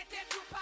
Méteme